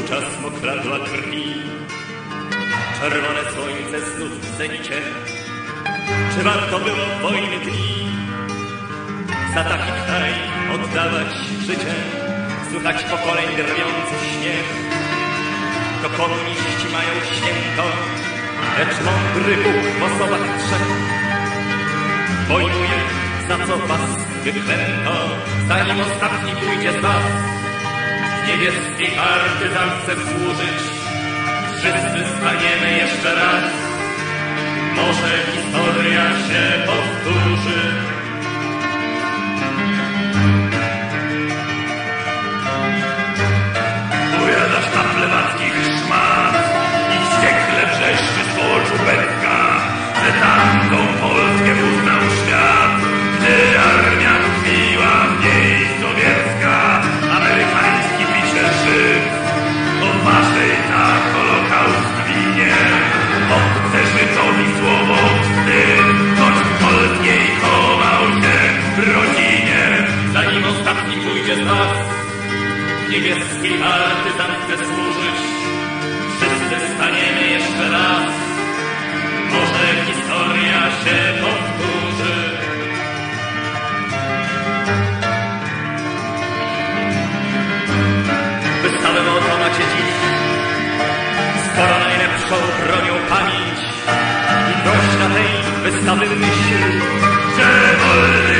Osuszył czas mokradła krwi. Czerwone słońce znów w zenicie. Czy warto było wojny dni? Za taki kraj oddawać życie, słychać pokoleń drwiący śnieg. To komuniści mają święto, lecz mądry Bóg w osobach trzech pojmuje, za co was wyklęto, zanim ostatni pójdzie z was. Niebieskiej partyzance służyć, wszyscy staniemy jeszcze raz. Może historia w niebieskiej partyzance służyć, wszyscy staniemy jeszcze raz. Może historia się powtórzy. Wystawę oto macie dziś, skoro najlepszą bronią pamięć i gość na tej wystawy myśl, że wolnych